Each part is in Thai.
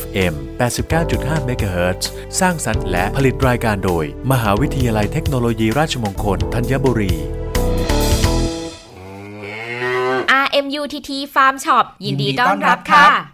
FM 89.5 MHz สร้างสรรค์และผลิตรายการโดย มหาวิทยาลัยเทคโนโลยีราชมงคลธัญบุรี RMUTT Farm Shop ยินดีต้อนรับค่ะ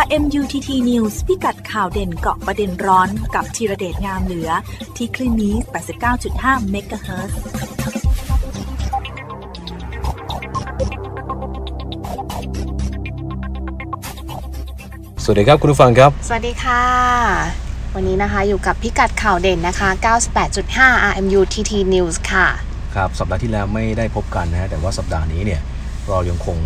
RMUTT News พิกัดข่าวเด่นเกาะประเด็นร้อนกับธีระเดชงามเหลือ ที่คลื่นนี้ 89.5 เมกะเฮิรตซ์สวัสดีครับ คุณผู้ฟังครับ สวัสดีค่ะ วันนี้นะคะอยู่กับพิกัดข่าวเด่นนะคะ 98.5 RMU TT News ค่ะ ครับ สัปดาห์ที่แล้วไม่ได้พบกันนะฮะ แต่ว่าสัปดาห์นี้เนี่ย เรายังคง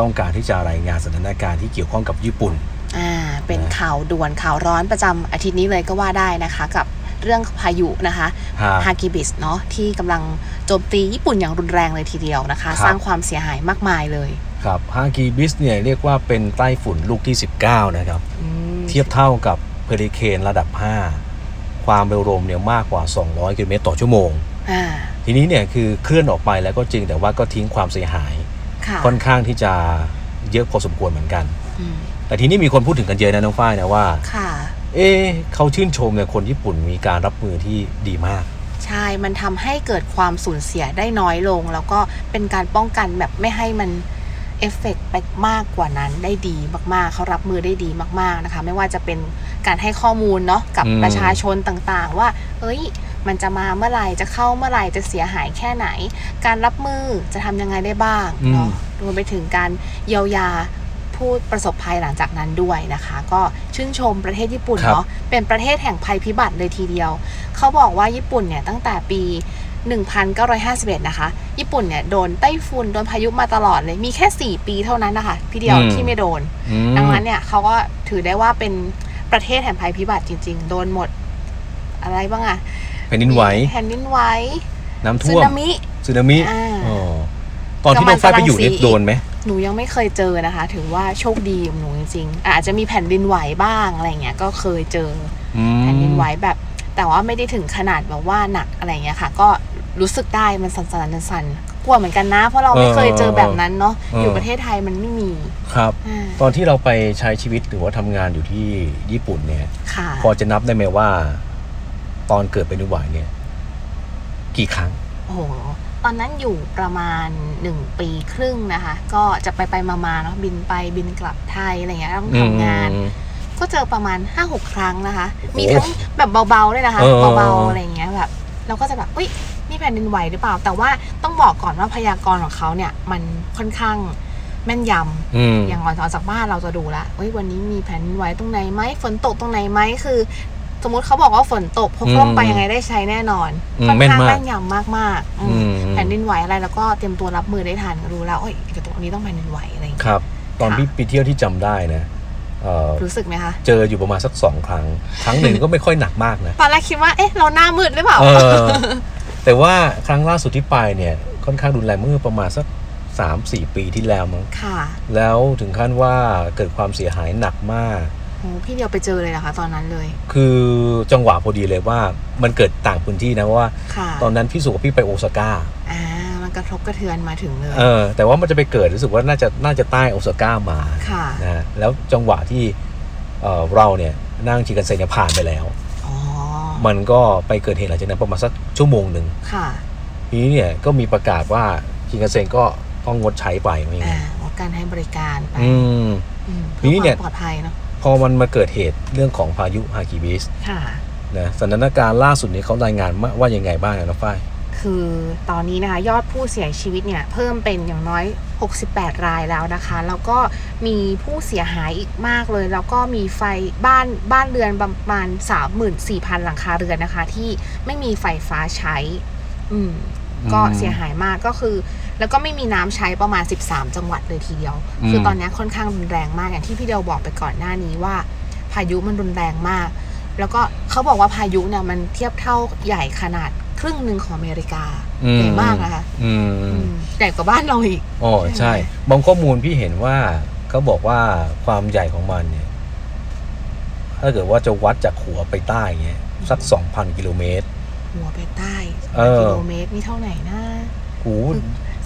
ต้องการที่จะรายงานสถานการณ์ที่เกี่ยวข้องกับญี่ปุ่น อ่า เป็นนะข่าวด่วนข่าวร้อนประจำอาทิตย์นี้เลยก็ว่าได้นะคะ กับเรื่องพายุนะคะฮะฮากิบิสเนาะที่กำลังโจมตีญี่ปุ่นอย่างรุนแรงเลยทีเดียวนะคะครับสร้างความเสียหายมากมายเลย ครับฮากีบิสเนี่ยเรียกว่าเป็นใต้ฝุ่นลูกที่ 19 นะครับอืมเทียบเท่ากับเฮอริเคนระดับ 5 ความเร็วลมเนี่ยมากกว่า 200 กิโลเมตรต่อชั่วโมงอ่าทีนี้เนี่ยคือเคลื่อนออกไปแล้วก็จริงแต่ว่าก็ทิ้งความเสียหาย ค่ะค่อนข้างที่จะเยอะพอสมควรเหมือนกันอืมแต่ทีนี้มีคนพูดถึงกันเยอะนะน้องฝ้ายนะว่าค่ะเอ๊ะเขาชื่นชมเนี่ยคนญี่ปุ่นมีการรับมือที่ดีมาก ใช่ มันทำให้เกิดความสูญเสียได้น้อยลง แล้วก็เป็นการป้องกันแบบไม่ให้มันเอฟเฟกต์ไปมากกว่านั้นได้ดีมากๆ เขารับมือได้ดีมากๆนะคะ ไม่ว่าจะเป็นการให้ข้อมูลเนาะกับอืมประชาชนต่างๆ ว่า เอ้ย มันจะมาเมื่อไหร่จะเข้าเมื่อไหร่จะเสียหายแค่ไหน การรับมือจะทำยังไงได้บ้างเนาะรวมไปถึงการเยียวยาผู้ประสบภัยหลังจากนั้นด้วยนะคะ ก็ชื่นชมประเทศญี่ปุ่นครับเนาะเป็นประเทศแห่งภัยพิบัติเลยทีเดียว เขาบอกว่าญี่ปุ่นเนี่ยตั้งแต่ปี 1951 นะคะ ญี่ปุ่นเนี่ยโดนไต้ฝุ่นโดนพายุมาตลอดเลย มีแค่ 4 ปีเท่านั้นนะคะพี่เดียวอืมที่ไม่โดนอืมดังนั้นเนี่ยเขาก็ถือได้ว่าเป็นประเทศแห่งภัยพิบัติจริง ๆ โดนหมด อะไรบ้างอะ แผ่นดินไหว แผ่นดินไหว น้ำสึท่วมนามิสึนามิอ่าอ๋อตอนที่น้องฝ้ายไปอยู่นี่กำลังจะรังสีโดนไหมหนูยังไม่เคยเจอนะคะ ถือว่าโชคดีของหนูจริงๆอาจจะมีแผ่นดินไหวบ้างอะไรเงี้ยก็เคยเจออืมแผ่นดินไหวแบบ แต่ว่าไม่ได้ถึงขนาดแบบว่าหนักอะไรเงี้ยค่ะ ก็รู้สึกได้มันสั่นๆสั่นๆกลัวเหมือนกันนะ เพราะเราไม่เคยเจอแบบนั้นเนาะอยู่ประเทศไทยมันไม่มีครับอ่าตอนที่เราไปใช้ชีวิตหรือว่าทำงานอยู่ที่ญี่ปุ่นเนี่ยค่ะพอจะนับได้ไหมว่า ตอนเกิดแผ่นดินไหวเนี่ย กี่ครั้ง โอ้โห ตอนนั้นอยู่ประมาณหนึ่งปีครึ่งนะคะ ก็จะไปไปๆมาๆเนาะบินไปบินกลับไทยอะไรเงี้ยต้องทำงานอืมก็เจอประมาณห้าหกครั้งนะคะ มีโอ้ทั้งแบบเบาๆด้วยนะคะเออเบาๆอะไรอย่างเงี้ยแบบเราก็จะแบบอุ้ยนี่แผ่นดินไหวหรือเปล่า แต่ว่าต้องบอกก่อนว่าพยากรณ์ของเขาเนี่ย มันค่อนข้างแม่นยำอืมอย่างก่อนออกจากบ้านเราจะดูละเอ้ยวันนี้มีแผ่นดินไหวตรงไหนไหมฝนตกตรงไหนไหมคือส มมุติเขาบอกว่าฝนตกพกร่มไปยังไงได้ใช้แน่นอนอืมค่อนแม่นข้างมากแม่นยำมากๆอืมอืมแผ่นดินไหวอะไรแล้วก็เตรียมตัวรับมือได้ทันรู้แล้วเอ้ยเดี๋ยวตรงนี้ต้องแผ่นดินไหวอะไรอย่างคเงี้ยรับ ตอนค่ะพี่ไปเที่ยวที่จำได้นะเอ่อรู้สึกไหมคะ เจออยู่ประมาณสักสองครั้ง ครั้งหนึ่งก็ไม่ค่อยหนักมากนะตอนแรกคิดว่าเอ๊ะเราหน้ามืดหรือเปล่าเออแต่ว่าครั้งล่าสุดที่ไปเนี่ยค่อนข้างรุนแรงเมื่อประมาณสักสามสี่ปีที่แล้วมั้งค่ะแล้วถึงขั้นว่าเกิดความเสียหายหนักมากโอ้ พี่เดียวไปเจอเลยนะคะ ตอนนั้นเลย คือจังหวะพอดีเลยว่ามันเกิดต่างพื้นที่นะเพราะว่าค่ะตอนนั้นพี่สุกับพี่ไปโอซาก้าอ่ามันกระทบกระเทือนมาถึงเลยเออแต่ว่ามันจะไปเกิดรู้สึกว่าน่าจะน่าจะใต้โอซาก้ามาค่ะนะฮะแล้วจังหวะที่เอ่อเราเนี่ยนั่งชิกันเซ็นเนี่ยผ่านไปแล้วอ๋อมันก็ไปเกิดเหตุหลังจากนั้นประมาณสักชั่วโมงหนึ่งค่ะทีนี้เนี่ยก็มีประกาศว่าชิกันเซ็นก็ต้องงดใช้ไปไม่อ่างั้นงดการให้บริการไปอืมอืมทีนี้เนี่ยพื่อความปลอดภัยเนาะ พอมันมาเกิดเหตุเรื่องของพายุฮากิบิสค่ะนะสถานการณ์ล่าสุดนี้เขารายงานมาว่ายังไงบ้างนะน้องฝ้ายคือตอนนี้นะคะยอดผู้เสียชีวิตเนี่ยเพิ่มเป็นอย่างน้อย 68 รายแล้วนะคะ แล้วก็มีผู้เสียหายอีกมากเลย แล้วก็มีไฟบ้านบ้านเรือนประมาณ 34,000 หลังคาเรือนนะคะ ที่ไม่มีไฟฟ้าใช้ อืมก็เสียหายมากก็คือ แล้วก็ไม่มีน้ำใช้ประมาณ 13 จังหวัดเลยทีเดียวอืมคือตอนนี้ค่อนข้างรุนแรงมากอย่างที่พี่เดียวบอกไปก่อนหน้านี้ว่า พายุมันรุนแรงมาก แล้วก็เขาบอกว่าพายุเนี่ยมันเทียบเท่าใหญ่ขนาดครึ่งหนึ่งของอเมริกาอืใหญ่มากนะคะอืมอืมใหญ่กว่าบ้านเราอีกอ๋อใช่ บางข้อมูลพี่เห็นว่าเขาบอกว่าความใหญ่ของมันเนี่ย ถ้าเกิดว่าจะวัดจากหัวไปใต้เงี้ยสักสองพันกิโลเมตร หัวไปใต้เออกิโลเมตรนี่เท่าไหร่นะหู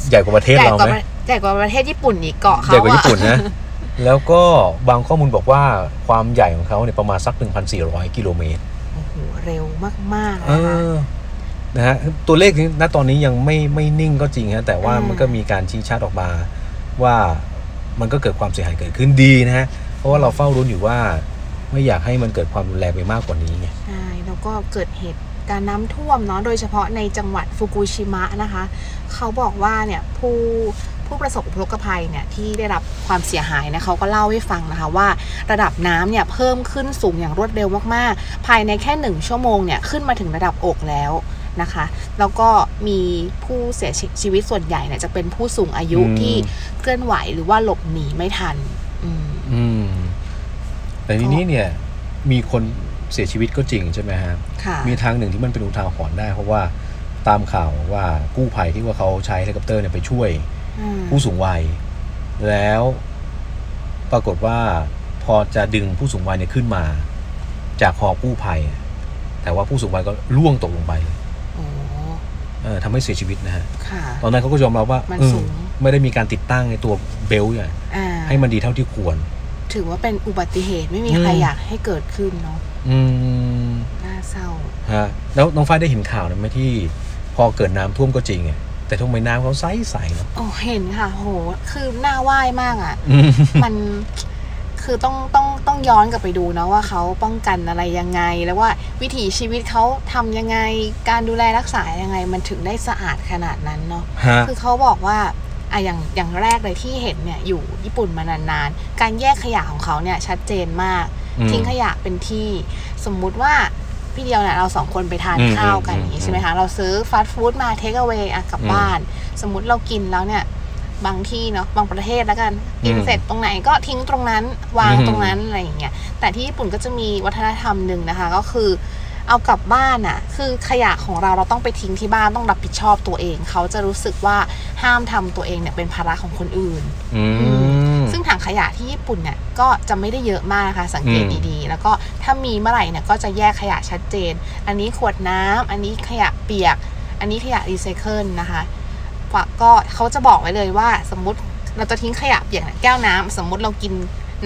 ใหญ่กว่าประเทศใหญ่เรากว่าไหมใหญ่กว่าประเทศญี่ปุ่นอีกเกาะเขาใหญ่กว่าอะญี่ปุ่นนะ แล้วก็บางข้อมูลบอกว่าความใหญ่ของเขาเนี่ยประมาณสัก 1,400 กิโลเมตรโอ้โหเร็วมากๆเอนะคะอนะฮะตัวเลขนี้ณตอนนี้ยังไม่ไม่นิ่งก็จริงฮะแต่ว่าอืมมันก็มีการชี้ชัดออกมาว่ามันก็เกิดความเสียหายเกิดขึ้นดีนะฮะเพราะว่าเราเฝ้ารุ้นอยู่ว่าไม่อยากให้มันเกิดความรุนแรงไปมากกว่านี้ไงใช่แล้วก็เกิดเหตุการณ์น้ำท่วมเนาะโดยเฉพาะในจังหวัดฟุกุชิมะนะคะ เขาบอกว่าเนี่ยผู้ผู้ประสบอุทกภัยเนี่ยที่ได้รับความเสียหายนะเขาก็เล่าให้ฟังนะคะว่า ระดับน้ำเนี่ยเพิ่มขึ้นสูงอย่างรวดเร็วมากๆ ภายในแค่หนึ่งชั่วโมงเนี่ยขึ้นมาถึงระดับอกแล้วนะคะแล้วก็มีผู้เสียชีวิตส่วนใหญ่เนี่ยจะเป็นผู้สูงอายุอืมที่เคลื่อนไหวหรือว่าหลบหนีไม่ทัน อืมอืมแต่ทีนี้เนี่ยมีคนเสียชีวิตก็จริงใช่ไหมฮะค่ะมีทางหนึ่งที่มันเป็นอุทาหรณ์ได้เพราะว่า ตามข่าวว่ากู้ภัยที่ว่าเขาใช้เฮลิคอปเตอร์เนี่ยไปช่วยอืมผู้สูงวัย แล้วปรากฏว่าพอจะดึงผู้สูงวัยเนี่ยขึ้นมา จากหอกู้ภัย แต่ว่าผู้สูงวัยก็ล่วงตกลงไปโอ้เออทำให้เสียชีวิตนะฮะค่ะตอนนั้นเขาก็ยอมรับว่ามันเออสูงไม่ได้มีการติดตั้งในตัวเบลต์เนี่ยอ่าให้มันดีเท่าที่ควร ถือว่าเป็นอุบัติเหตุไม่มีใครอืมอยากให้เกิดขึ้นเนาะอืมน่าเศร้าฮะแล้วน้องฝ้ายได้เห็นข่าวนะไหมที่พ อเกิดน้ำท่วมก็จริงไงแต่ทำไมน้ำเขาใสใสๆเนาะโอ้เห็นค่ะ โห คือน่าไหว้มากอะ่ะอืมมันคือต้องต้องต้องย้อนกลับไปดูเนาะว่าเขาป้องกันอะไรยังไง แล้วว่าวิถีชีวิตเขาทำยังไงการดูแลรักษายังไง มันถึงได้สะอาดขนาดนั้นเนาะฮะคือเขาบอกว่าอะอย่างอย่างแรกเลยที่เห็นเนี่ยอยู่ญี่ปุ่นมานานๆ การแยกขยะของเขาเนี่ยชัดเจนมากอืมทิ้งขยะเป็นที่ สมมุติว่า พี่เดียวเนี่ยเราสองคนไปทานอืมข้าวกันอืมอย่างนี้ใช่ไหมคะเราซื้อฟาสต์ฟู้ดมาเทคเอา a y อะกลับอืมบ้าน สมมุติเรากินแล้วเนี่ยบางที่เนาะบางประเทศแล้วกันกินอืมเสร็จตรงไหนก็ทิ้งตรงนั้นวางอืมตรงนั้นอะไรอย่างเงี้ยแต่ที่ญี่ปุ่นก็จะมีวัฒนธรรมหนึ่งนะคะ ก็คือ เอากลับบ้านอะ่ะ คือขยะของเราเราต้องไปทิ้งที่บ้านต้องรับผิดชอบตัวเอง เขาจะรู้สึกว่าห้ามทำตัวเองเนี่ยเป็นภาระของคนอื่นอืมซึ่งถังขยะที่ญี่ปุ่นเนี่ยก็จะไม่ได้เยอะมากนะคะสังเกตอืมดีๆ แล้วก็ถ้ามีเมื่อไหร่เนี่ยก็จะแยกขยะชัดเจน อันนี้ขวดน้ำอันนี้ขยะเปียก อันนี้ขยะรีไซเคิลนะคะว่าก็เขาจะบอกไว้เลยว่าสมมติเราจะทิ้งขยะเปียกเนี่ยแก้วน้ำสมมุติเรากิน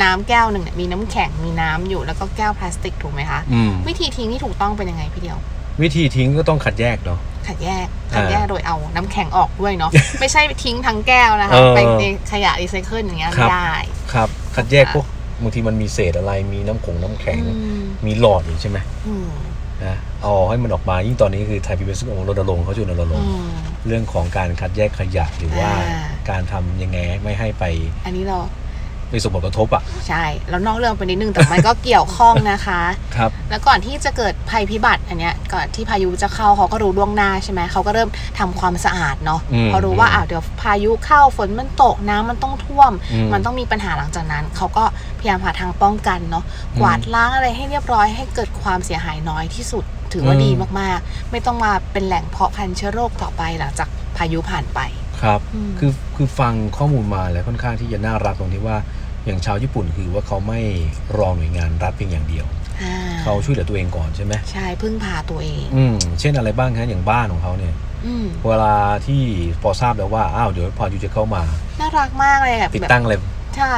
น้ำแก้วหนึ่งเนี่ยมีน้ำแข็งมีน้ำอยู่แล้วก็แก้วพลาสติกถูกไหมคะอืมวิธีทิ้งที่ถูกต้องเป็นยังไงพี่เดียว วิธีทิ้งก็ต้องขัดแยกเนาะขัดแยกขัดแยกอ่าโดยเอาน้ำแข็งออกด้วยเนาะไม่ใช่ทิ้งทั้งแก้วนะคะเออไปในขยะรีไซเคิลอย่างเงี้ยครัไม่บได้ครับคัดแยกพวกบางทีมันมีเศษอะไรมีน้ำขงน้ำแข็งอืมมีหลอดอีกใช่ไหมอืมนะเอาให้มันออกมายิ่งตอนนี้คือไทยพีบีเอสองรณรงค์เขาช่วยรณรงอืค์มเรื่องของการคัดแยกขยะหรือว่าอ่าการทำยังไงไม่ให้ไป อันนี้เรา ไปส่งผลกระทบอะ ใช่แล้วนอกเรื่องไปนิดนึงแต่มันก็เกี่ยวข้องนะคะ ครับ แล้วก่อนที่จะเกิดภัยพิบัติอันเนี้ยก่อนที่พายุจะเข้าเขาก็รู้ล่วงหน้าใช่ไหมเขาก็เริ่มทำความสะอาดเนาะอืมพอรู้ว่าอืมอ่าวเดี๋ยวพายุเข้าฝนมันตกน้ำมันต้องท่วม อืมมันต้องมีปัญหาหลังจากนั้น เขาก็พยายามหาทางป้องกันเนาะกวาดล้างอะไรให้เรียบร้อยให้เกิดความเสียหายน้อยที่สุด ถือว่าอืม ดีมากๆ ไม่ต้องมาเป็นแหล่งเพาะพันธุ์เชื้อโรคต่อไปหลังจากพายุผ่านไป ครับอืมคือคือฟังข้อมูลมาแล้วค่อนข้างที่จะน่ารักตรงที่ว่าอย่างชาวญี่ปุ่นคือว่าเขาไม่รอหน่วยงานรัฐเพียงอย่างเดียวอ่าเขาช่วยเหลือตัวเองก่อนใช่ไหมใช่พึ่งพาตัวเอง อืมเช่นอะไรบ้างฮะอย่างบ้านของเขาเนี่ยอืมเวลาที่พอทราบแล้วว่าอ้าวเดี๋ยวพายุจะเข้ามา น่ารักมากเลยอะติดแบบตั้งอะไรใช่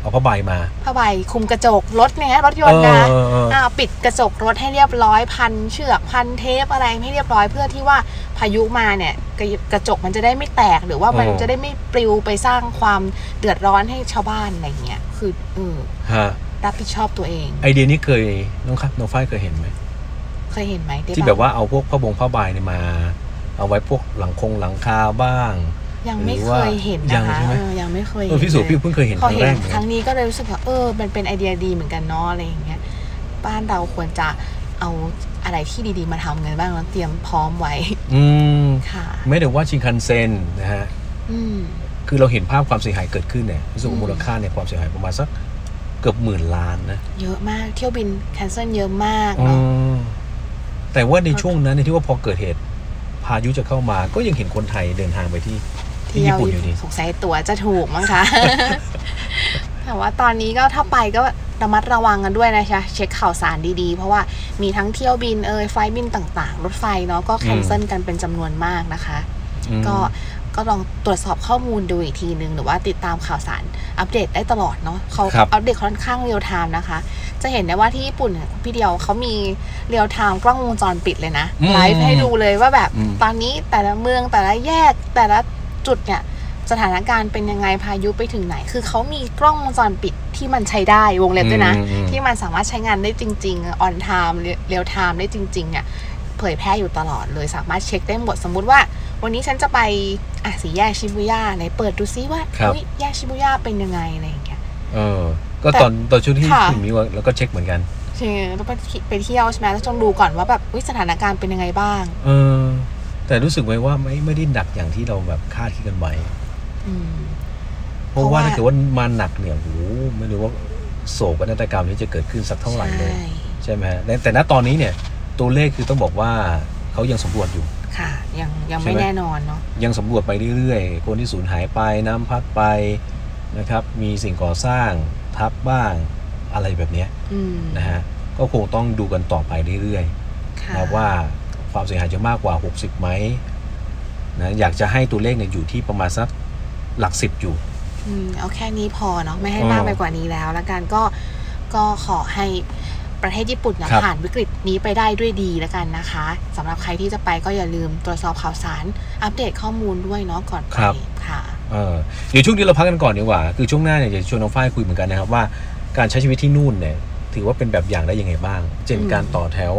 เอาผ้าใบมาผ้าใบคลุมกระจกรถเนี่ยรถยนต์นะเออเออเอออ่าปิดกระจกรถให้เรียบร้อยพันเชือกพันเทปอะไรให้เรียบร้อยเพื่อที่ว่า พายุมาเนี่ยกระกระจกมันจะได้ไม่แตกหรือว่ามันเออจะได้ไม่ปลิวไปสร้างความเดือดร้อนให้ชาวบ้านอะไรเงี้ยคือเออฮะรับผิดชอบตัวเอง ไอเดียนี้เคยน้องครับน้องฝ้ายเคยเห็นไหมเคยเห็นไหมได้ที่ปะแบบว่าเอาพวกผ้าบงผ้าใบเนี่ยมา เอาไว้พวกหลังคงหลังคาบ้าง ยังไม่หรือเคว่ายเห็นยันะงคะใช่ไหมเออยังไม่เคยเออพี่สุพี่เพิ่งเคยเห็นพอครั้งเห็แรนกเหมือนคกัรั้นงนี้ก็เลยรู้สึกว่าเออมันเป็นไอเดียดีเหมือนกันเนาะอะไรอย่างเงี้ยบ้านเราควรจะเอา อะไรที่ดีๆมาทำกันบ้างแล้วเตรียมพร้อมไว้อืมค่ะ ไม่แต่ว่าชินคันเซ็นนะฮะอืม คือเราเห็นภาพความเสียหายเกิดขึ้นเนี่ยรู้สึกอืว่ามมูลค่าเนี่ยความเสียหายประมาณสักเกือบหมื่นล้านนะเยอะมากเที่ยวบินแคนเซิลเยอะมากอืเนาะ มแต่ว่าในช่วงนั้นเนี่ยที่ว่าพอเกิดเหตุ พายุจะเข้ามาก็ยังเห็นคนไทยเดินทางไปที่ที่เที่ญี่ยวปุ่นอยู่ดี สงสัยตั๋วจะถูกมั้งคะ แต่ว่าตอนนี้ก็ถ้าไปก็ ระมัดระวังกันด้วยนะคะเช็คข่าวสารดีๆ เพราะว่ามีทั้งเที่ยวบินเอยไฟล์บินต่างๆ รถไฟเนาะก็แคนเซิลกันเป็นจำนวนมากนะคะอืมก็ก็ลองตรวจสอบข้อมูลดูอีกทีหนึ่งหรือว่าติดตามข่าวสารอัปเดตได้ตลอดเนาะเขาครับอัปเดตค่อนข้าง real time นะคะ จะเห็นได้ว่าที่ญี่ปุ่นเนี่ยพี่เดียวเขามี real time กล้องวงจรปิดเลยนะอืมไลฟ์ให้ดูเลยว่าแบบอืมตอนนี้แต่ละเมืองแต่ละแยกแต่ละจุดเนี่ย สถานการณ์เป็นยังไงพายุไปถึงไหน คือเขามีกล้องวงจรปิดที่มันใช้ได้วงเล็บด้วยนะอืมอืมที่มันสามารถใช้งานได้จริงๆ on time real time ได้จริงๆเนี่ยเผยแพร่อยู่ตลอดเลยสามารถเช็คได้หมดสมมุติว่า วันนี้ฉันจะไปอะสีแยกชิบุย่าไหนเปิดดูซิว่าครับเฮ้ยแยกชิบุย่าเป็นยังไงอะไรอย่างเงี้ยเออ ก็แต่ตอนตอนช่วงที่ค่ะคุณมีว่าเราก็เช็คเหมือนกันใช่ต้องไปไปเที่ยวใช่ไหมแล้วต้องดูก่อนว่าแบบอุ๊ยสถานการณ์เป็นยังไงบ้าง เออ แต่รู้สึกไหมว่าไม่ไม่ได้หนักอย่างที่เราแบบคาดคิดกันไว้อืม เพราะว่าเพราะว่าถ้าเกิดว่ามาหนักเนี่ยโอ้โหไม่รู้ว่าโศกนาฏกรรมนี้จะเกิดขึ้นสักเท่าไหร่เลยใช่ใช่ไหมฮะแต่แต่ณตอนนี้เนี่ยตัวเลขคือต้องบอกว่าเขายังสำรวจอยู่ค่ะยังยังใช่ไม่ไหมแน่นอนเนาะยังสำรวจไปเรื่อยๆ คนที่สูญหายไปน้ำพัดไปนะครับ มีสิ่งก่อสร้างทับบ้างอะไรแบบเนี้ยอืมนะฮะก็คงต้องดูกันต่อไปเรื่อยๆค่ะนะว่าความเสียหายจะมากกว่า 60ไหมนะอยากจะให้ตัวเลขเนี่ยอยู่ที่ประมาณสัก หลักสิบอยู่อืมเอาแค่นี้พอเนาะไม่ให้อ๋อมากไปกว่านี้แล้ว แล้วกันก็ก็ขอให้ประเทศญี่ปุ่นเนี่ยครับผ่านวิกฤตนี้ไปได้ด้วยดีแล้วกันนะคะสำหรับใครที่จะไปก็อย่าลืมตรวจสอบข่าวสาร อัปเดตข้อมูลด้วยเนาะก่อนไปค่ะเออเดี๋ยวช่วงนี้เราพักกันก่อนดีกว่า คือช่วงหน้าเนี่ยจะชวนน้องฝ้ายคุยเหมือนกันนะครับว่าการใช้ชีวิตที่นู่นเนี่ยถือว่าเป็นแบบอย่างได้ยังไงบ้าง เช่นอืมการต่อแถว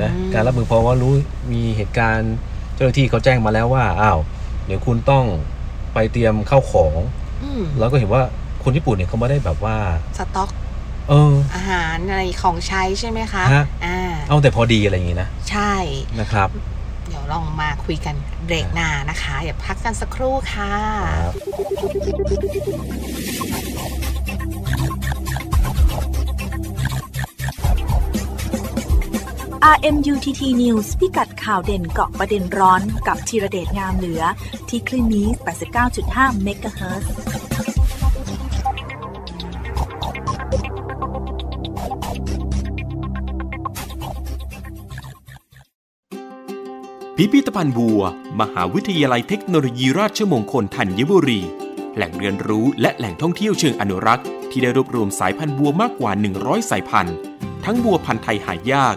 นะอืมการรับมือเพราะว่ารู้มีเหตุการณ์เจ้าหน้าที่เขาแจ้งมาแล้วว่าอ้าวเดี๋ยวคุณต้อง ไปเตรียมเข้าของ อืมแล้วก็เห็นว่าคนญี่ปุ่นเนี่ยเขาไม่ได้แบบว่า สต็อกเออ อาหารอะไรของใช้ใช่ไหมคะฮะ อ่าเอาแต่พอดีอะไรอย่างงี้นะใช่ นะครับเดี๋ยวลองมาคุยกันเบรกหน้านะคะ อย่าพักกันสักครู่ค่ะ ครับ RMUTT News พิกัดข่าวเด่นเกาะประเด็นร้อนกับธีระเดชงามเหลือ ที่คลื่นนี้ 89.5 เมกะเฮิรตซ์พิพิธภัณฑ์บัว มหาวิทยาลัยเทคโนโลยีราชมงคลธัญบุรี แหล่งเรียนรู้และแหล่งท่องเที่ยวเชิงอนุรักษ์ ที่ได้รวบรวมสายพันธุ์บัวมากกว่า 100 สายพันธุ์ ทั้งบัวพันธุ์ไทยหายาก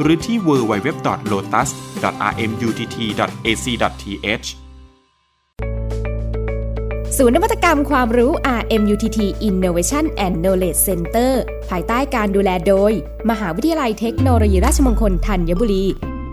หรือที่ www.lotus.rmutt.ac.th ศูนย์นวัตกรรมความรู้ RMUTT Innovation and Knowledge Center ภายใต้การดูแลโดย มหาวิทยาลัยเทคโนโลยีราชมงคลธัญบุรี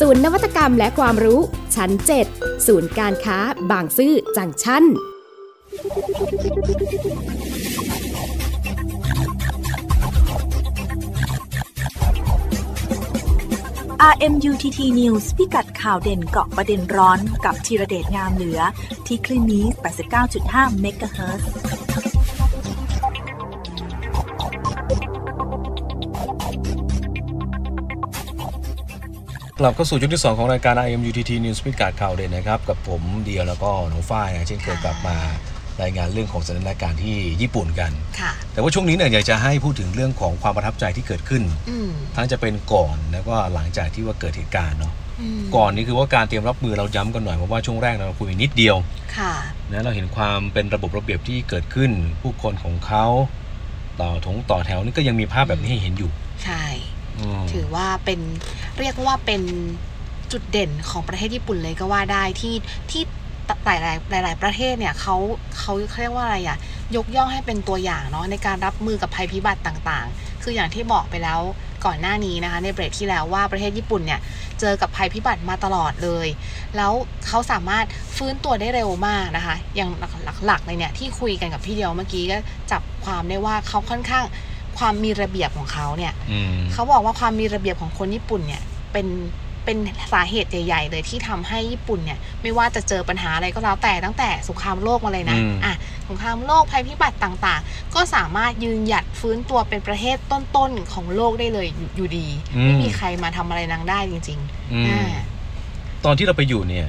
ศูนย์นวัตกรรมและความรู้ ชั้น 7 ศูนย์การค้า บางซื่อจังชั้น RMUTT News พิกัดข่าวเด่นเกาะประเด็นร้อนกับธีระเดชงามเหลือ ที่คลื่นนี้ 89.5 เมกะเฮิรตซ์ กลับเข้าสู่ช่วงที่ 2 ของรายการ IMUTT News พิกัดข่าวเด่นนะครับ กับผมเดียวแล้วก็น้องฝ้ายนะเช่นเคยกลับมารายงานเรื่องของสถานการณ์ที่ญี่ปุ่นกันค่ะแต่ว่าช่วงนี้เนี่ยอยากจะให้พูดถึงเรื่องของความประทับใจที่เกิดขึ้นอืมทั้งจะเป็นก่อนแล้วก็หลังจากที่ว่าเกิดเหตุการณ์เนาะอืมก่อนนี่คือว่าการเตรียมรับมือเราย้ำกันหน่อยเพราะว่าช่วงแรกเราคุยนิดเดียวค่ะนะเราเห็นความเป็นระบบระเบียบที่เกิดขึ้น ผู้คนของเขาต่อถงต่อแถวนี่ก็ยังมีภาพแบบนี้ให้เห็นอยู่ ใช่อืม ถือว่าเป็นเรียกว่าเป็นจุดเด่นของประเทศญี่ปุ่นเลยก็ว่าได้ที่ที่หลายหลายหลายประเทศเนี่ยเขาเขาเรียกว่าอะไรอะยกย่องให้เป็นตัวอย่างเนาะในการรับมือกับภัยพิบัติต่างๆ คืออย่างที่บอกไปแล้วก่อนหน้านี้นะคะในเบรกที่แล้วว่าประเทศญี่ปุ่นเนี่ยเจอกับภัยพิบัติมาตลอดเลย แล้วเขาสามารถฟื้นตัวได้เร็วมากนะคะ อย่างหลักๆเลยเนี่ยที่คุยกันกับพี่เดียวเมื่อกี้ก็จับความได้ว่าเขาค่อนข้าง ความมีระเบียบของเขาเนี่ยอืมเขาบอกว่าความมีระเบียบของคนญี่ปุ่นเนี่ยเป็นเป็นสาเหตุใหญ่ๆเลยที่ทำให้ญี่ปุ่นเนี่ย ไม่ว่าจะเจอปัญหาอะไรก็แล้วแต่ตั้งแต่สงครามโลกมาเลยนะอืมอะสงครามโลกภัยพิบัติต่างๆ ก็สามารถยืนหยัดฟื้นตัวเป็นประเทศต้นๆของโลกได้เลยอยู่อยู่ดี ไม่มีใครมาทำอะไรนางได้จริงอืๆมอ่าตอนที่เราไปอยู่เนี่ย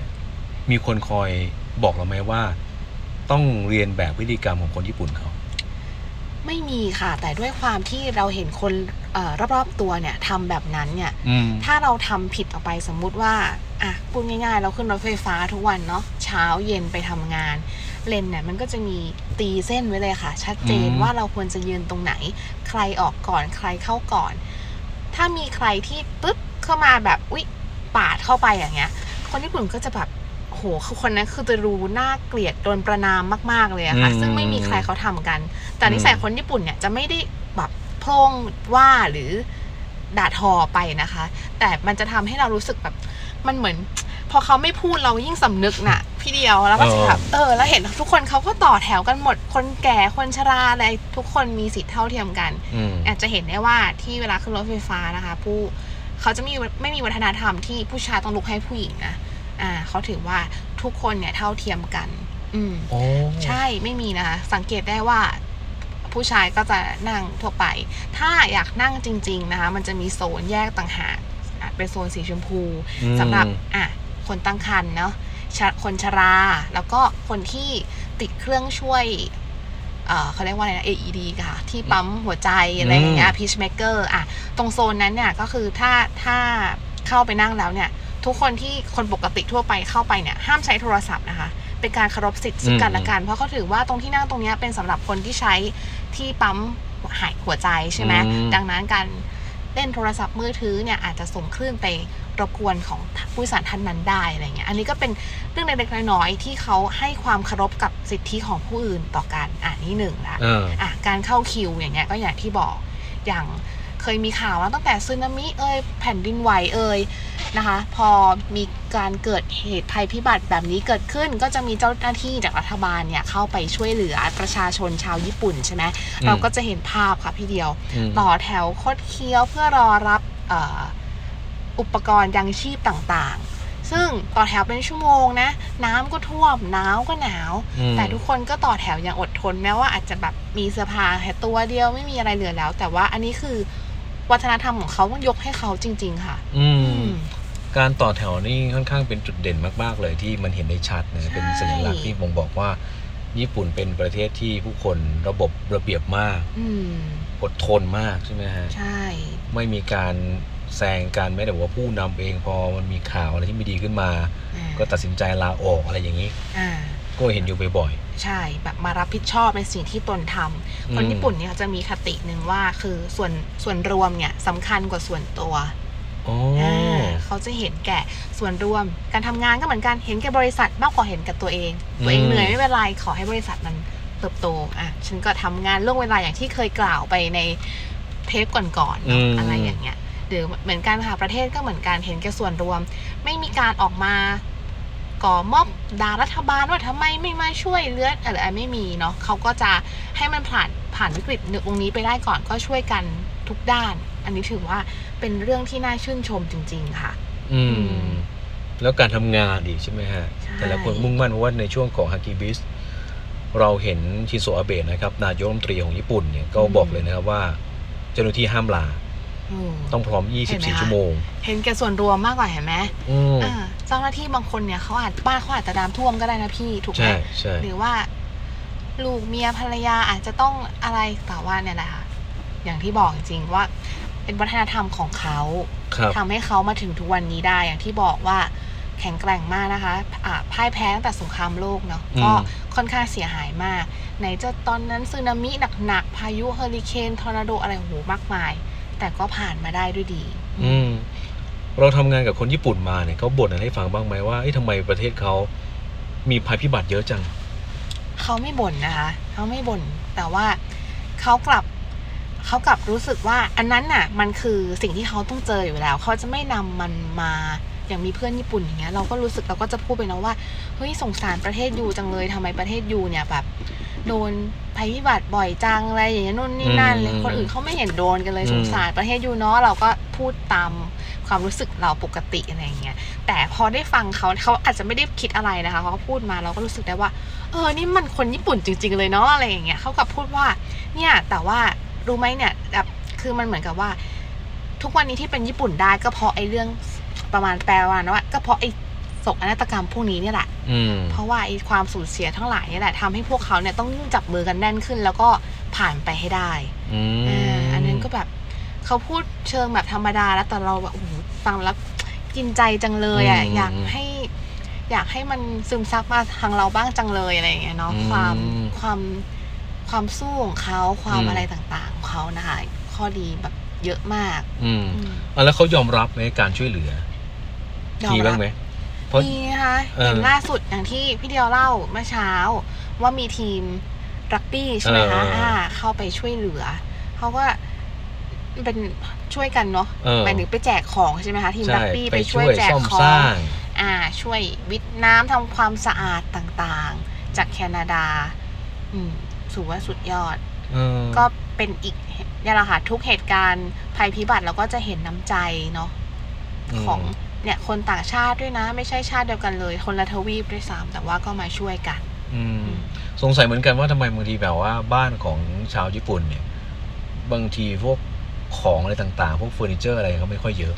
มีคนคอยบอกเราไหมว่า ต้องเรียนแบบพฤติกรรมของคนญี่ปุ่นเขา ไม่มีค่ะ แต่ด้วยความที่เราเห็นคนเอ่อรอบๆตัวเนี่ยทำแบบนั้นเนี่ยอืมถ้าเราทำผิดออกไปสมมุติว่าอะพูดง่ายๆ เราขึ้นรถไฟฟ้าทุกวันเนาะเช้าเย็นไปทำงานเลนเนี่ยมันก็จะมีตีเส้นไว้เลยค่ะ ชัดเจนอืมว่าเราควรจะยืนตรงไหน ใครออกก่อนใครเข้าก่อน ถ้ามีใครที่ปุ๊บเข้ามาแบบอุ๊ยปาดเข้าไปอย่างเงี้ย คนญี่ปุ่นก็จะแบบโหคือคนนั้นคือจะรู้น่าเกลียดโดนประนามมาก ๆเลยอะค่ะอืมซึ่งไม่มีใครเขาทำกัน แต่นิอืสัยมคนญี่ปุ่นเนี่ยจะไม่ได้แบบโพร่งว่าหรือด่าทอไปนะคะ แต่มันจะทำให้เรารู้สึกแบบมันเหมือน พอเขาไม่พูดเรายิ่งสำนึกน่ะ พี่เดียวแล้วก็จะแบบเออ แล้วเห็นทุกคนเขาก็ต่อแถวกันหมด คนแก่คนชราอะไรทุกคนมีสิทธิ์เท่าเทียมกันอืมอาจจะเห็นได้ว่าที่เวลาขึ้นรถไฟฟ้านะคะ ผู้เขาจะไม่มีไม่มีวัฒนธรรมที่ผู้ชายต้องลุกให้ผู้หญิงนะ อ่าเขาถือว่าทุกคนเนี่ยเท่าเทียมกัน อืมโอ้ใช่ไม่มีนะคะสังเกตได้ว่าผู้ชายก็จะนั่งทั่วไป ถ้าอยากนั่งจริง ๆนะคะ มันจะมีโซนแยกต่างหากอะเป็นโซนสีชมพูอืมสำหรับอะคนตั้งครรภ์เนาะชะคนชรา แล้วก็คนที่ติดเครื่องช่วยเอ่อเขาเรียกว่าอะไรนะ AED ค่ะ ที่ปั๊มหัวใจอะไรอย่างเงี้ย peacemaker อะตรงโซนนั้นเนี่ยก็คือถ้าถ้าเข้าไปนั่งแล้วเนี่ย ทุกคนที่คนปกติทั่วไปเข้าไปเนี่ยห้ามใช้โทรศัพท์นะคะ เป็นการเคารพสิทธิ์ซึ่งกันและกัน เพราะเขาถือว่าตรงที่นั่งตรงเนี้ยเป็นสำหรับคนที่ใช้ที่ปั๊มหายหัวใจใช่ไหมอืมดังนั้นการเล่นโทรศัพท์มือถือเนี่ยอาจจะส่งคลื่นไปรบกวนของผู้โดยสารท่านนั้นได้อะไรเงี้ย อันนี้ก็เป็นเรื่องเล็กๆน้อยๆที่เขาให้ความเคารพกับสิทธิของผู้อื่นต่อกันอ่านี่หนึ่งละเอออะการเข้าคิวอย่างเงี้ยก็อย่างที่บอกอย่าง เคยมีข่าวว่าตั้งแต่สึนามิเอ่ยแผ่นดินไหวเอ่ยนะคะ พอมีการเกิดเหตุภัยพิบัติแบบนี้เกิดขึ้น ก็จะมีเจ้าหน้าที่จากรัฐบาลเนี่ยเข้าไปช่วยเหลือประชาชนชาวญี่ปุ่นใช่ไหมอืมเราก็จะเห็นภาพค่ะพี่เดียวอืมต่อแถวคดเคี้ยวเพื่อรอรับเอ่ออุปกรณ์ยังชีพต่างๆ ซึ่งต่อแถวเป็นชั่วโมงนะ น้ำก็ท่วมหนาวก็หนาวอืมแต่ทุกคนก็ต่อแถวอย่างอดทนแม้ว่าอาจจะแบบมีเสื้อผ้าแค่ตัวเดียวไม่มีอะไรเหลือแล้ว แต่ว่าอันนี้คือ วัฒนธรรมของเขาต้องยกให้เขาจริง ๆ ค่ะอืมอืมการต่อแถวนี่ค่อนข้างเป็นจุดเด่นมากๆ เลยที่มันเห็นได้ชัดนะใช่เป็นสัญลักษณ์ที่บ่งบอกว่า ญี่ปุ่นเป็นประเทศที่ผู้คนระบบระเบียบมากอืมอดทนมากใช่ไหมฮะใช่ ไม่มีการแซงกันแม้แต่ว่าผู้นำเองพอมันมีข่าวอะไรที่ไม่ดีขึ้นมาอ่าก็ตัดสินใจลาออกอะไรอย่างนี้อ่า ก็เห็นอยู่บ่อยใช่แบบมารับผิดชอบในสิ่งที่ตนทำคนอืมญี่ปุ่นเนี่ยเขาจะมีคติหนึ่งว่าคือส่วนส่วนรวมเนี่ยสำคัญกว่าส่วนตัวๆอ๋ออ่าเขาจะเห็นแก่ส่วนรวม การทำงานก็เหมือนกันเห็นแก่บริษัทมากกว่าเห็นแก่ตัวเอง ตัวเองเหนื่อยไม่เป็นไรขอให้บริษัทมันเติบโตอะฉันก็ทำงานล่วงเวลาอย่างที่เคยกล่าวไปในเทปก่อนๆเนอะอะไรอย่างเงี้ยหรือเหมือนกันค่ะประเทศก็เหมือนกันเห็นแก่ส่วนรวม ไม่มีการออกมา ก่อม็อบด่ารัฐบาลว่าทำไมไม่มาช่วยเหลืออะไรไม่มีเนาะเขาก็จะให้มันผ่านผ่านวิกฤตตรงนี้ไปได้ก่อนก็ช่วยกันทุกด้าน อันนี้ถือว่าเป็นเรื่องที่น่าชื่นชมจริง ๆ ค่ะ อืมอืมแล้วการทำงานอีกใช่ไหมฮะใช่แต่ละคนมุ่งมั่นว่าในช่วงของฮากิบิสเราเห็นชินโซอาเบะนะครับ นายกรัฐมนตรีของญี่ปุ่นเนี่ยก็บอกเลยนะครับว่า เจ้าหน้าที่ห้ามลาอืม ต้องพร้อมเห็นไหมคะ24 ชั่วโมง เห็นแก่ส่วนรวมมากกว่าเห็นไหมอืมอ่าเจ้าหน้าที่บางคนเนี่ยเขาอาจบ้านเขาอาจจะน้ำท่วมก็ได้นะพี่ถูกไหมใช่ใช่หรือว่า ลูกเมียภรรยาอาจจะต้องอะไรแต่ว่าเนี่ยแหละค่ะอย่างที่บอกจริงๆว่า เป็นวัฒนธรรมของเขาครับทำให้เขามาถึงทุกวันนี้ได้อย่างที่บอกว่าแข็งแกร่งมากนะคะอ่าพ่ายแพ้ตั้งแต่สงครามโลกเนาะอืมก็ค่อนข้างเสียหายมากไหนจะตอนนั้นสึนามิหนักๆพายุเฮอริเคนทอร์นาโดอะไรโอ้โหมากมาย แต่ก็ผ่านมาได้ด้วยดี อืมเราทำงานกับคนญี่ปุ่นมาเนี่ยเขาบ่นอะไรให้ฟังบ้างไหมว่าเอ้ยทำไมประเทศเขามีภัยพิบัติเยอะจังเขาไม่บ่นนะคะเขาไม่บ่นแต่ว่าเขากลับเขากลับรู้สึกว่าอันนั้นน่ะ มันคือสิ่งที่เขาต้องเจออยู่แล้วเขาจะไม่นำมันมาอย่างมีเพื่อนญี่ปุ่นอย่างเงี้ยเราก็รู้สึกเราก็จะพูดไปนะว่าเฮ้ยสงสารประเทศยูจังเลยทำไมประเทศยูเนี่ยแบบ โดนภัยพิบัติบ่อยจังอะไรอย่างเงี้ยนู่นนี่นั่นเลยอืมคนอื่นเขาไม่เห็นโดนกันเลยอืมสงสารประเทศยูเนาะเราก็พูดตามความรู้สึกเราปกติอะไรอย่างเงี้ยแต่พอได้ฟังเขาเขาอาจจะไม่ได้คิดอะไรนะคะเขาก็พูดมาเราก็รู้สึกได้ว่า เออนี่มันคนญี่ปุ่นจริง ๆ เลยเนาะอะไรอย่างเงี้ยเขากับพูดว่าเนี่ยแต่ว่ารู้ไหมเนี่ยแบบคือมันเหมือนกับว่า ทุกวันนี้ที่เป็นญี่ปุ่นได้ก็เพราะไอ้เรื่องประมาณแปลว่านะว่าก็เพราะไอ้โศกนาฏกรรมพวกนี้เนี่ยแหละอืมเพราะว่าไอ้ความสูญเสียทั้งหลายเนี่ยแหละทำให้พวกเขาเนี่ยต้องจับมือกันแน่นขึ้น แล้วก็ผ่านไปให้ได้อืมอ่าอันนั้นก็แบบเขาพูดเชิงแบบธรรมดาแล้วแต่เราแบบโอ้โหฟังแล้วกินใจจังเลยอะอืมอยากให้ อยากให้มันซึมซับมาทางเราบ้างจังเลยอะไรอย่างเงี้ยเนาะอืมความความความสู้ของเขาความอืมอะไรต่างๆของเขานะคะข้อดีแบบเยอะมาก อืมอืมอะแล้วเขายอมรับไหมการช่วยเหลือยอมีมบ้ารังบไหมเพราะ มีนะคะเออเห็นล่าสุดอย่างที่พี่เดียวเล่าเมื่อเช้า ว่ามีทีมรักบี้ใช่ไหมคะเอออ่่าเข้าไปช่วยเหลือเขาก็เป็นช่วยกันเนาะเออหมายถึงไปแจกของใช่ไหมคะทีมใช่รักบี้ไปไปช่ช่ววยยแจกซ่อมขอสร้างงอ่า ช่วยวิทน้ำทำความสะอาดต่างๆ จากแคนาดา อืมถือว่าสุดยอดเออก็เป็นอีกเนี่ยแหละค่ะทุกเหตุการณ์ภัยพิบัติเราก็จะเห็นน้ำใจเนาะมของ เนี่ยคนต่างชาติด้วยนะ ไม่ใช่ชาติเดียวกันเลย คนละทวีปด้วยซ้ำแต่ว่าก็มาช่วยกัน อืมสงสัยเหมือนกันว่าทำไมบางทีแบบว่าบ้านของชาวญี่ปุ่นเนี่ย บางทีพวกของอะไรต่างๆ พวกเฟอร์นิเจอร์อะไรเขาไม่ค่อยเยอะ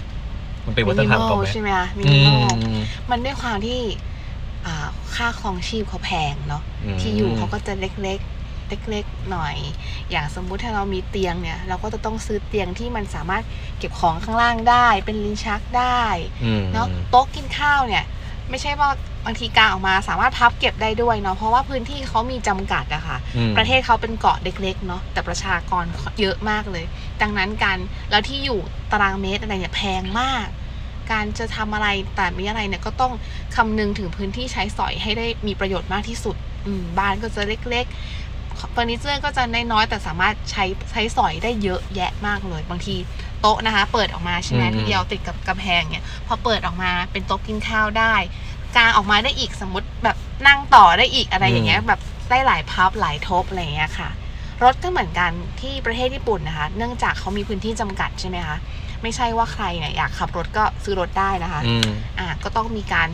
มันเป็นวัฒนธรรมเขาไหมใช่ไหมคะมิอืนิมอลมมันด้วยความที่อ่าค่าครองชีพเขาแพงเนาะอืมที่อยู่เขาก็จะเล็กๆ เล็กๆหน่อย อย่างสมมุติถ้าเรามีเตียงเนี่ย เราก็จะต้องซื้อเตียงที่มันสามารถเก็บของข้างล่างได้ เป็นลิ้นชักได้อืมเนาะโต๊ะกินข้าวเนี่ย ไม่ใช่ว่าบางทีกางออกมาสามารถพับเก็บได้ด้วยเนาะเพราะว่าพื้นที่เขามีจำกัดอะค่ะอืมประเทศเขาเป็นเกาะเล็กๆเนาะแต่ประชากรเยอะมากเลย ดังนั้นการแล้วที่อยู่ตารางเมตรอะไรเนี่ยแพงมาก การจะทำอะไรแต่มีอะไรเนี่ยก็ต้องคำนึงถึงพื้นที่ใช้สอยให้ได้มีประโยชน์มากที่สุดอืมบ้านก็จะเล็ก ๆ เฟอร์นิเจอร์ก็จะน้อยๆแต่สามารถใช้ใช้สอยได้เยอะแยะมากเลย บางทีโต๊ะนะคะ เปิดออกมาใช่ไหมอืมที่เดียวติดกับกำแพงเนี่ยพอเปิดออกมาเป็นโต๊ะกินข้าวได้กางออกมาได้อีกสมมติแบบนั่งต่อได้อีกอะไรอย่างเงี้ยแบบได้หลายพับหลายทบอะไรอย่างเงี้ยค่ะ รถก็เหมือนกันที่ประเทศญี่ปุ่นนะคะ เนื่องจากเขามีพื้นที่จำกัดใช่ไหมคะไม่ใช่ว่าใครเนี่ยอยากขับรถก็ซื้อรถได้นะคะอืมอ่าก็ต้องมีการ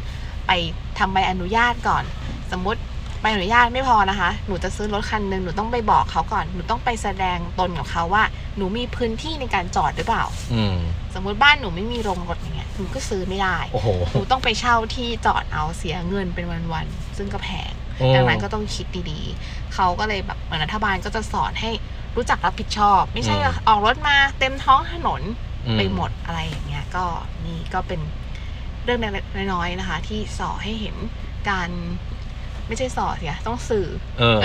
ไปทำใบอนุญาตก่อน สมมุติ ใบอนุญาตไม่พอนะคะ หนูจะซื้อรถคันหนึ่งหนูต้องไปบอกเขาก่อน หนูต้องไปแสดงตนกับเขาว่า หนูมีพื้นที่ในการจอดหรือเปล่า อืม สมมุติบ้านหนูไม่มีโรงรถอย่างเงี้ย หนูก็ซื้อไม่ได้ โอ้โห หนูต้องไปเช่าที่จอดเอาเสียเงินเป็นวันๆ ซึ่งก็แพงโอ้ดังนั้นก็ต้องคิดดีๆ เขาก็เลยแบบเหมือนรัฐบาลก็จะสอนให้รู้จักรับผิดชอบ ไม่ใช่ว่าออกรถมาเต็มท้องถนน อืมไปหมดอะไรอย่างเงี้ยก็นี่ก็เป็นเรื่องเล็กๆน้อยๆนะคะ ที่สอให้เห็นการ ไม่ใช่สอเสียต้องสื่อเออ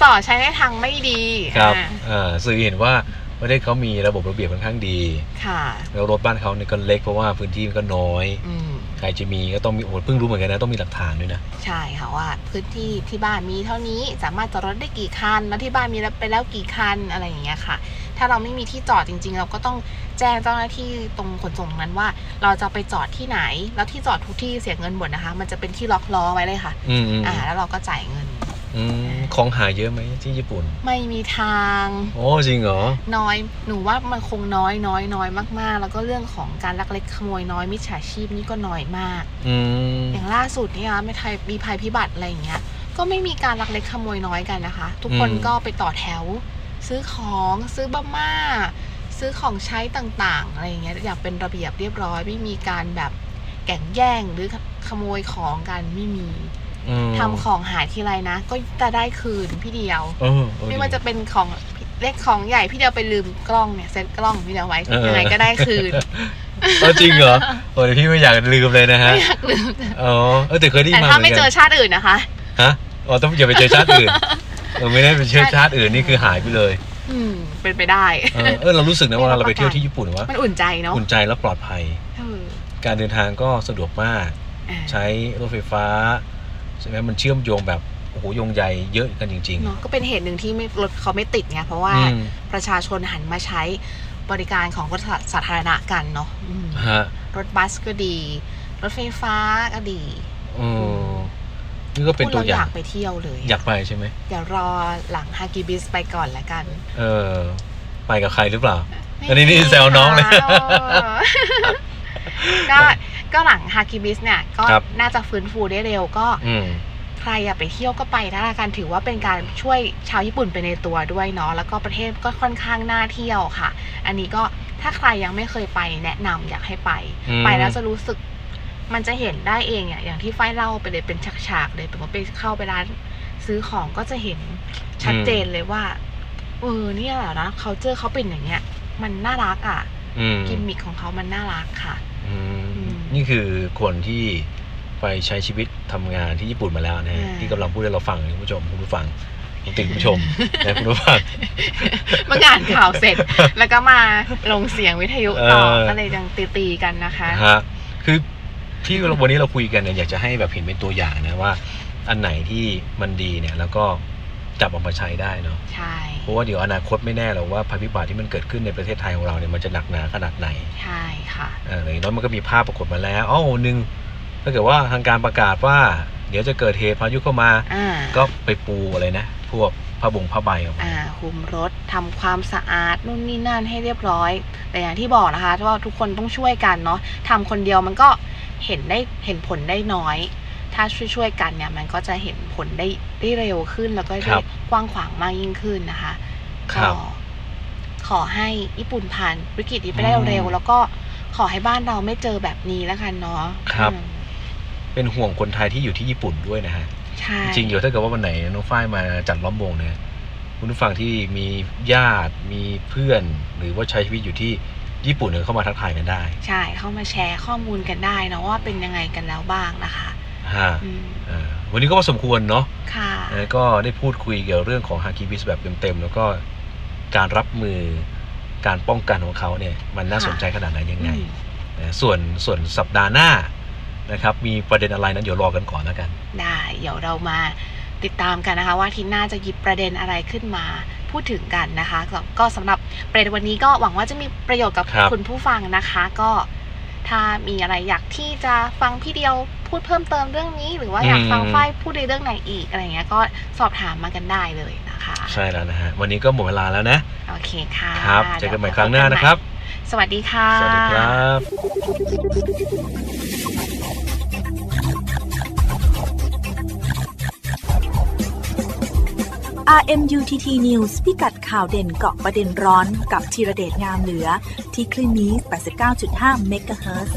สอใช้ในทางไม่ดีครับอ่าอ่าสื่อเห็นว่าประเทศเขามีระบบระเบียบค่อนข้างดี ค่ะ แล้วรถบ้านเขาเนี่ยก็เล็กเพราะว่าพื้นที่มันก็น้อยอืมใครจะมีก็ต้องมีโอ้โหเพิ่งรู้เหมือนกันนะต้องมีหลักฐานด้วยนะ ใช่ค่ะว่าพื้นที่ที่บ้านมีเท่านี้สามารถจอดรถได้กี่คัน แล้วที่บ้านมีไปแล้วกี่คันอะไรอย่างเงี้ยค่ะ ถ้าเราไม่มีที่จอดจริง ๆ เราก็ต้อง แจ้งเจ้าหน้าที่ตรงขนส่งนั้นว่า เราจะไปจอดที่ไหน แล้วที่จอดทุกที่เสียเงินหมดนะคะ มันจะเป็นที่ล็อกล้อไว้เลยค่ะอืมอืมอ่า แล้วเราก็จ่ายเงินอืมของหายเยอะไหมที่ญี่ปุ่น ไม่มีทางโอ้จริงเหรอ น้อยหนูว่ามันคงน้อยน้อยน้อยมาก ๆ แล้วก็เรื่องของการลักเล็กขโมยน้อยมิจฉาชีพนี่ก็น้อยมากอืมอย่างล่าสุดเนี่ยไม่ไทยมีภัยพิบัติอะไรอย่างเงี้ย ก็ไม่มีการลักเล็กขโมยน้อยกันนะคะ ทุกคนอืมก็ไปต่อแถว ซื้อของซื้อบะม่า ซื้อของใช้ต่างๆ อะไรอย่างเงี้ยอย่างเป็นระเบียบเรียบร้อย ไม่มีการแบบแก่งแย่งหรือขโมยของกันไม่มีอืมทำของหายทีไรนะ ก็จะได้คืนพี่เดียวเออเออไม่ว่าจะเป็นของเล็กของใหญ่พี่เดียวไปลืมกล้องเนี่ยเซ็ตกล้องพี่เดียวไว้เออยังไงก็ได้คืนเออจริงเหรอโอ้ยพี่ไม่อยากลืมเลยนะฮะไม่อยากลืมอ๋อเออแต่เคยได้ยิแต่นมาถ้าเหมืไม่อนเจกัอนชาติอื่นนะคะฮะอ๋อต้องอย่าไปเจอชาติอื่นเออไม่ได้ไปเจอชาติอื่นนี่คือหายไปเลย อืมเป็นไปได้ เออเออเรารู้สึกนะว่าเราไปเที่ยวที่ญี่ปุ่นว่ามันอุ่นใจเนาะอุ่นใจและปลอดภัยเออการเดินทางก็สะดวกมากอ่าใช้รถไฟฟ้าใช่ไหมมันเชื่อมโยงแบบโอ้โหโยงใยเยอะกันจริงเนาะก็เป็นเหตุหนึ่งที่ไม่รถเขาไม่ติดไงเพราะว่าอืมประชาชนหันมาใช้บริการของรถสาธารณะกันเนาะอืมๆฮะรถบัสก็ดี รถไฟฟ้าก็ดี อืม นี่ก็เป็นพูดตัวเราออยาย่างกไปเที่ยวเลย อยากไปใช่ไหมเดี๋ยวรอหลังฮากิบิสไปก่อนละกัน เออ ไปกับใครหรือเปล่า อันนี้นี่แซวน้องเลยค่ะก็ก็หลังฮากิบิสเนี่ยก็ครับน่าจะฟื้นฟูได้เร็วก็อืมใครอยากไปเที่ยวก็ไปนะละกันถือว่าเป็นการช่วยชาวญี่ปุ่นไปในตัวด้วยเนาะแล้วก็ประเทศก็ค่อนข้างน่าเที่ยวค่ะ อันนี้ก็ถ้าใครยังไม่เคยไปแนะนำอยากให้ไปอืมไปแล้วจะรู้สึก มันจะเห็นได้เองอะอย่างที่ไฟเล่าไปเลยเป็นฉากๆเลยแต่ว่าไปเข้าไปร้านซื้อของก็จะเห็นชัดเจนเลยว่าเออเนี่ยแหละนะเขาเจอเขาเป็นอย่างเงี้ย มันน่ารักอะอืมกิมมิคของเขามันน่ารักค่ะอืมอืมนี่คือคนที่ไปใช้ชีวิตทำงานที่ญี่ปุ่นมาแล้วนะฮะอ่าที่กำลังพูดให้เราฟังนะคุณผู้ชมคุณผู้ฟังผมติดคุณผู้ชมนะคุณผู้ฟังเมื่ออ่านข่าวเสร็จแล้วก็มาลงเสียงวิทยุต่อเออก็เลยยังตีๆกันนะคะฮะคือ ที่วันนี้เราคุยกันเนี่ยอยากจะให้แบบเห็นเป็นตัวอย่างนะว่า อันไหนที่มันดีเนี่ยแล้วก็จับเออกมาใช้ได้เนาะใช่เพราะว่าเดี๋ยวอนาคตไม่แน่หรอกว่าภัยพิบัติที่มันเกิดขึ้นในประเทศไทยของเราเนี่ยมันจะหนักหนาขนาดไหนใช่ค่ะเอออย่างน้อยมันก็มีภาพปรากฏมาแล้วอ๋อหนึ่งถ้าเกิดว่าทางการประกาศว่า เดี๋ยวจะเกิดเหตุพายุเข้ามาอ่าก็ไปปูอะไรนะ พวกผ้าบงผ้าใบออกมาอ่าคุมรถทำความสะอาดนู่นนี่นั่นให้เรียบร้อย แต่อย่างที่บอกนะคะว่าทุกคนต้องช่วยกันเนาะทำคนเดียวมันก็ เห็นได้เห็นผลได้น้อย ถ้าช่วยๆกันเนี่ยมันก็จะเห็นผลได้ได้เร็วขึ้นแล้วก็คได้รับกว้างขวางมากยิ่งขึ้นนะคะครัก็บขอให้ญี่ปุ่นผ่านวิกฤตนี้ไปได้อืมเร็วๆแล้วก็ขอให้บ้านเราไม่เจอแบบนี้แล้วกันเนาะครับอืมเป็นห่วงคนไทยที่อยู่ที่ญี่ปุ่นด้วยนะฮะใช่จริงๆเดี๋ยวถ้าเกิดว่าวันไหนน้องฝ้ายมาจัดล้อมวงเนี่ยคุณผู้ฟังที่มีญาติมีเพื่อน หรือว่าใช้ชีวิตอยู่ที่ ญี่ปุ่นเนี่ยเข้ามาทักทายกันได้ ใช่เข้ามาแชร์ข้อมูลกันได้เนาะว่าเป็นยังไงกันแล้วบ้างนะคะฮะอืมเอ่อวันนี้ก็พอสมควรเนาะค่ะแล้วก็ได้พูดคุยเกี่ยวเรื่องของฮาคิบิสแบบเต็มๆแล้วก็การรับมือการป้องกันของเขาเนี่ยมันน่าค่ะสนใจขนาดไหนยังไงอืมนะส่วนส่วนสัปดาห์หน้านะครับมีประเด็นอะไรนั้นเดี๋ยวรอกันก่อนแล้วกัน ได้ เดี๋ยวเรามาติดตามกันนะคะ ว่าอาทิตย์หน้าจะหยิบประเด็นอะไรขึ้นมา พูดถึงกันนะคะ ก็ก็สำหรับประเด็นวันนี้ก็หวังว่าจะมีประโยชน์กับครับคุณผู้ฟังนะคะ ก็ถ้ามีอะไรอยากที่จะฟังพี่เดียวพูดเพิ่มเติมเรื่องนี้ หรือว่าอยากฟังฝ้ายพูดในเรื่องไหนอีกอะไรเงี้ยก็สอบถามมากันได้เลยนะคะ ใช่แล้วนะฮะวันนี้ก็หมดเวลาแล้วนะโอเคค่ะครับเจอกันใหม่ดี๋ยวครั้งหน้านะครับ สวัสดีค่ะ สวัสดีครับ RMUTT News พิกัดข่าวเด่นเกาะประเด็นร้อนกับธีระเดชงามเหลือ ที่คลื่นนี้ 89.5 เมกะเฮิรตซ์